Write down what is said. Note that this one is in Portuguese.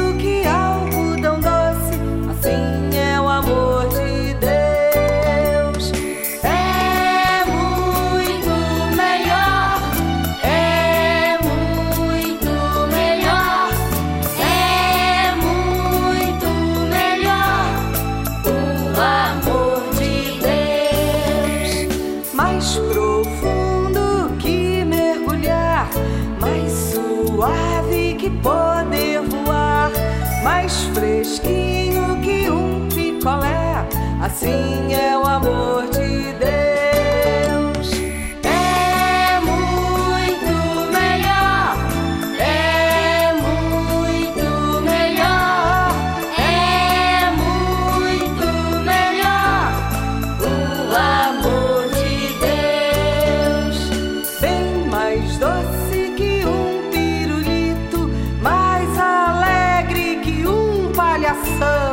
o que algo tão doce. Assim é o amor de Deus. É muito melhor. É muito melhor. É muito melhor. O amor de Deus. Mais profundo que mergulhar. Mais suave que poder mais fresquinho que um picolé. Assim é o amor de sun.